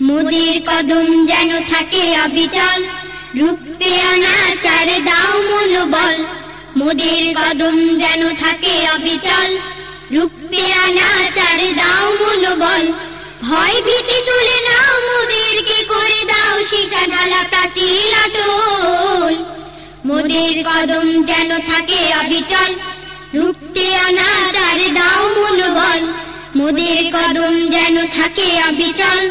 মোদের কদম যেন থাকে অবিচল রূপে অনাচার দাও মনোবল। মোদের কদম যেন থাকে অবিচল রূপে অনাচার দাও মনোবল। ভয় ভীতি তুলে নাও মোদেরকে, করে দাও সীসা ঢালা প্রাচীর অটল মোদের কদম যেন থাকে অবিচল রূপে অনাচার দাও মনোবল। মোদের কদম যেন থাকে অবিচল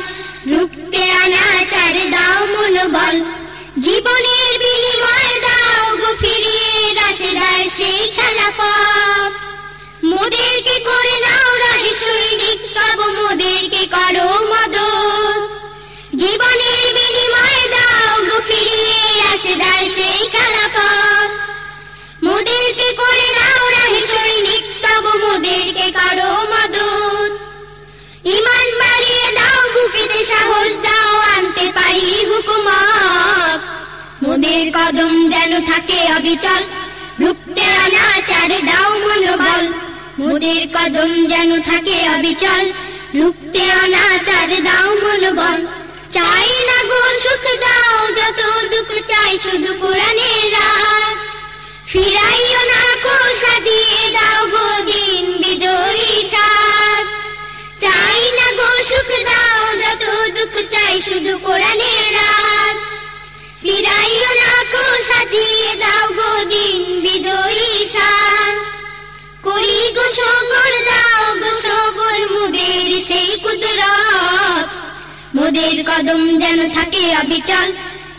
রুখতে অনাচার দাও মনোবল। জীবনের বিনিময় কদম যেন থাকে অবিচল। রুখতে অনাচার দাও মনোবল। মোদের কদম যেন থাকে অবিচল। রুখতে অনাচার দাও মনোবল। চাই না গো সুখ দাও মোদের কদম যেন থাকে অবিচল।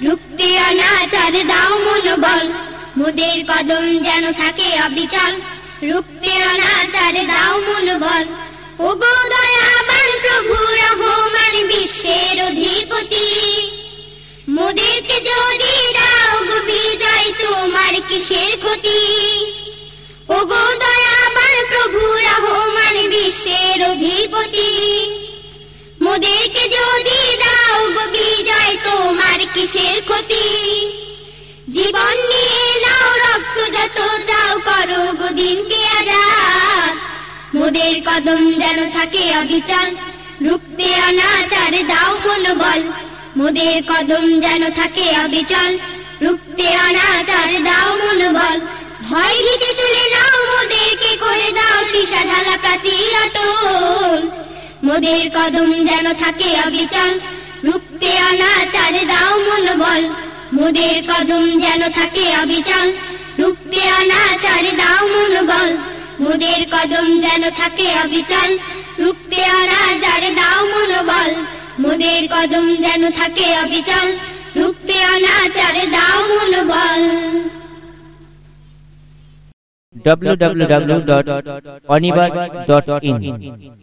রুখতে অনাচার দাও মনোবল। মোদের কদম যেন থাকে অবিচল। রুখতে অনাচার দাও মনোবল। ও গো দয়াবান প্রভু, রহমান বিশ্বের অধিপতি। মোদেরকে যদি দাও গো বিজয়, তোমার কিসের ক্ষতি? ও গো দয়াবান প্রভু, রহমান বিশ্বের অধিপতি। মোদেরকে যদি বিজয় তোমার কিসের ক্ষতি? জীবন নিয়ে নাও রক্ত, যত চাও করো গো দিনকে আজাদ। মোদের কদম যেন থাকে অবিচল, রুখতে অনাচার দাও মনোবল। মোদের কদম যেন থাকে অবিচল, রুখতে অনাচার দাও মনোবল। ভয় ভীতি তুলে নাও মোদেরকে, করে দাও সীসা ঢালা প্রাচীর অটল। মোদের কদম যেন থাকে অবিচল রুখতে অনাচার দাও মনোবল মোদের কদম যেন থাকে অবিচল। রুখতে অনাচার দাও মনোবল মোদের কদম যেন থাকে অবিচল। রুখতে অনাচার দাও মনোবল মোদের কদম যেন থাকে অবিচল। রুখতে অনাচার দাও মনোবল www.onibus.in